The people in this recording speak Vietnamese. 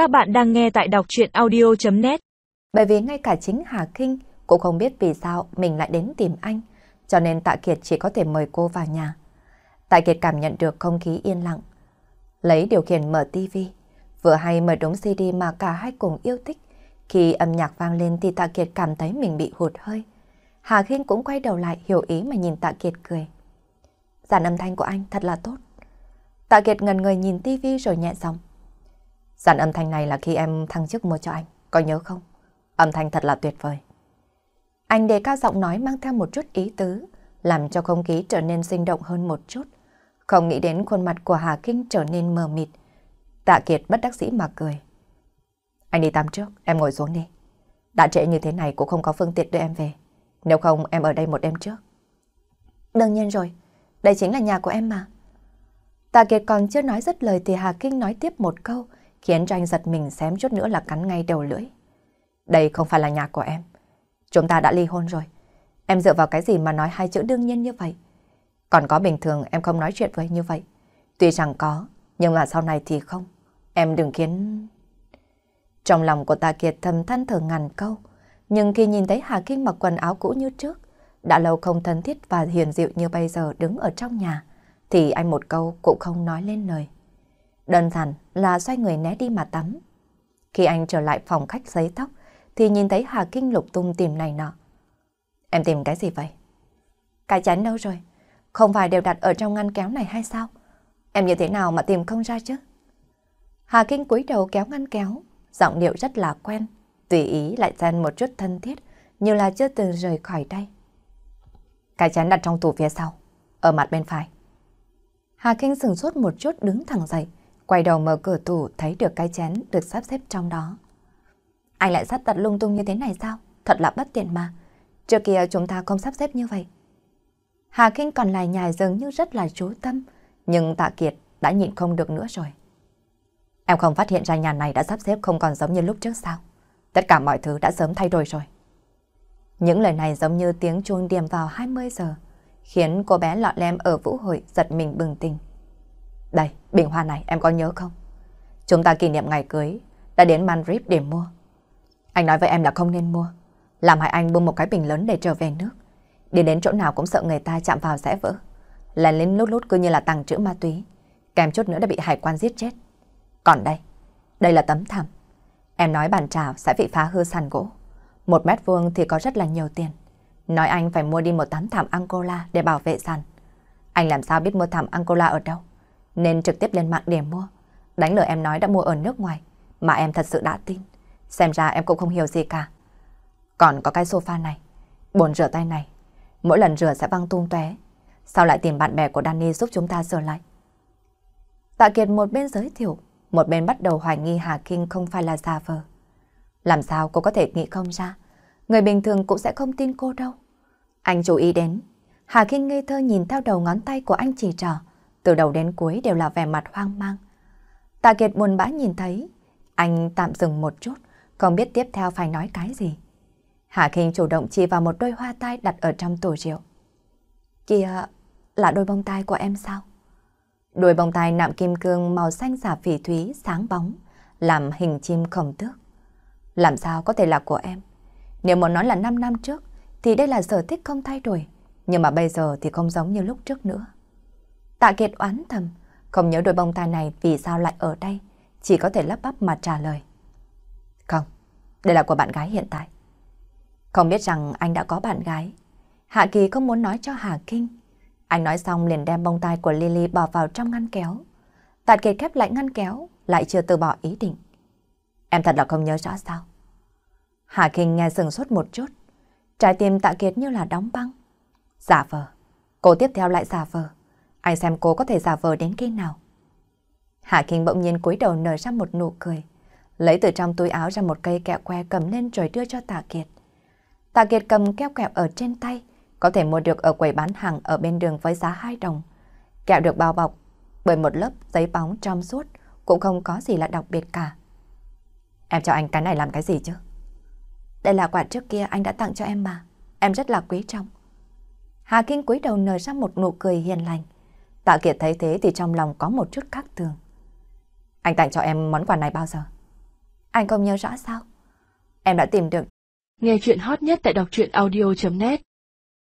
Các bạn đang nghe tại đọc chuyện audio.net Bởi vì ngay cả chính Hà Kinh cũng không biết vì sao mình lại đến tìm anh, cho nên Tạ Kiệt chỉ có thể mời cô vào nhà. Tạ Kiệt cảm nhận được không khí yên lặng. Lấy điều khiển mở tivi, vừa hay mở đống CD mà cả hai cùng yêu thích. Khi âm nhạc vang lên thì Tạ Kiệt cảm thấy mình bị hụt hơi. Hà Kinh cũng quay đầu lại hiểu ý mà nhìn Tạ Kiệt cười. Giàn âm thanh của anh thật là tốt. Tạ Kiệt ngần người nhìn tivi rồi nhẹ giọng. Dàn âm thanh này là khi em thăng chức mua cho anh, có nhớ không? Âm thanh thật là tuyệt vời. Anh đề cao giọng nói mang theo một chút ý tứ, làm cho không khí trở nên sinh động hơn một chút. Không nghĩ đến khuôn mặt của Hà Kinh trở nên mờ mịt. Tạ Kiệt bất đắc dĩ mà cười. Anh đi tắm trước, em ngồi xuống đi. Đã trễ như thế này cũng không có phương tiện đưa em về. Nếu không em ở đây một đêm trước. Đương nhiên rồi, đây chính là nhà của em mà. Tạ Kiệt còn chưa nói dứt lời thì Hà Kinh nói tiếp một câu, khiến cho anh giật mình xém chút nữa là cắn ngay đầu lưỡi. Đây không phải là nhà của em. Chúng ta đã ly hôn rồi. Em dựa vào cái gì mà nói hai chữ đương nhiên như vậy? Còn có bình thường em không nói chuyện với như vậy. Tuy rằng có, nhưng mà sau này thì không. Em đừng khiến... Trong lòng của Tạ Kiệt thầm than thở ngàn câu. Nhưng khi nhìn thấy Hà Kinh mặc quần áo cũ như trước, đã lâu không thân thiết và hiền dịu như bây giờ đứng ở trong nhà, thì anh một câu cũng không nói lên lời. Đơn giản là xoay người né đi mà tắm. Khi anh trở lại phòng khách giấy tóc, thì nhìn thấy Hà Kinh lục tung tìm này nọ. Em tìm cái gì vậy? Cái chén đâu rồi? Không phải đều đặt ở trong ngăn kéo này hay sao? Em như thế nào mà tìm không ra chứ? Hà Kinh cúi đầu kéo ngăn kéo, giọng điệu rất là quen, tùy ý lại xen một chút thân thiết, như là chưa từng rời khỏi đây. Cái chén đặt trong tủ phía sau, ở mặt bên phải. Hà Kinh sừng sốt một chút đứng thẳng dậy, quay đầu mở cửa tủ thấy được cái chén được sắp xếp trong đó. Anh lại sắp đặt lung tung như thế này sao? Thật là bất tiện mà. Trước kia chúng ta không sắp xếp như vậy. Hà Kinh còn lại nhài dường như rất là chú tâm, nhưng Tạ Kiệt đã nhịn không được nữa rồi. Em không phát hiện ra nhà này đã sắp xếp không còn giống như lúc trước sao? Tất cả mọi thứ đã sớm thay đổi rồi. Những lời này giống như tiếng chuông điểm vào 20 giờ, khiến cô bé lọ lem ở vũ hội giật mình bừng tỉnh. Đây, bình hoa này em có nhớ không? Chúng ta kỷ niệm ngày cưới, đã đến Madrid để mua. Anh nói với em là không nên mua. Làm hại anh buông một cái bình lớn để trở về nước. Đi đến chỗ nào cũng sợ người ta chạm vào sẽ vỡ. Lén lên lút lút cứ như là tăng trữ ma túy. Kèm chút nữa đã bị hải quan giết chết. Còn đây, đây là tấm thảm. Em nói bàn trà sẽ bị phá hư sàn gỗ. Một mét vuông thì có rất là nhiều tiền. Nói anh phải mua đi một tấm thảm Angola để bảo vệ sàn. Anh làm sao biết mua thảm Angola ở đâu? Nên trực tiếp lên mạng để mua. Đánh lời em nói đã mua ở nước ngoài. Mà em thật sự đã tin. Xem ra em cũng không hiểu gì cả. Còn có cái sofa này, bồn rửa tay này, mỗi lần rửa sẽ văng tung tóe. Sao lại tìm bạn bè của Danny giúp chúng ta sửa lại? Tạ Kiệt một bên giới thiệu, một bên bắt đầu hoài nghi Hà Kinh không phải là giả vờ. Làm sao cô có thể nghĩ không ra? Người bình thường cũng sẽ không tin cô đâu. Anh chú ý đến, Hà Kinh ngây thơ nhìn theo đầu ngón tay của anh chỉ trỏ, từ đầu đến cuối đều là vẻ mặt hoang mang. Tạ Kiệt buồn bã nhìn thấy, anh tạm dừng một chút, không biết tiếp theo phải nói cái gì. Hà Kinh chủ động chỉ vào một đôi hoa tai đặt ở trong tủ rượu. Kìa, là đôi bông tai của em sao? Đôi bông tai nạm kim cương màu xanh giả phỉ thúy sáng bóng, làm hình chim khổng tước. Làm sao có thể là của em? Nếu muốn nói là 5 năm trước, thì đây là sở thích không thay đổi, nhưng mà bây giờ thì không giống như lúc trước nữa. Tạ Kiệt oán thầm, không nhớ đôi bông tai này vì sao lại ở đây, chỉ có thể lắp bắp mà trả lời. Không, đây là của bạn gái hiện tại. Không biết rằng anh đã có bạn gái. Hạ Kỳ không muốn nói cho Hà Kinh. Anh nói xong liền đem bông tai của Lily bỏ vào trong ngăn kéo. Tạ Kiệt khép lại ngăn kéo, lại chưa từ bỏ ý định. Em thật là không nhớ rõ sao. Hà Kinh nghe sừng sốt một chút. Trái tim Tạ Kiệt như là đóng băng. Giả vờ. Cô tiếp theo lại giả vờ. Anh xem cô có thể giả vờ đến khi nào. Hạ Kinh bỗng nhiên cúi đầu nở ra một nụ cười. Lấy từ trong túi áo ra một cây kẹo que cầm lên rồi đưa cho Tạ Kiệt. Tạ Kiệt cầm kẹo kẹo ở trên tay, có thể mua được ở quầy bán hàng ở bên đường với giá 2 đồng. Kẹo được bao bọc bởi một lớp giấy bóng trong suốt, cũng không có gì là đặc biệt cả. Em cho anh cái này làm cái gì chứ? Đây là quà trước kia anh đã tặng cho em mà, em rất là quý trọng. Hà Kinh cúi đầu nở ra một nụ cười hiền lành. Tạ Kiệt thấy thế thì trong lòng có một chút khác thường. Anh tặng cho em món quà này bao giờ? Anh không nhớ rõ sao? Em đã tìm được. Nghe chuyện hot nhất tại đọc truyện audio.net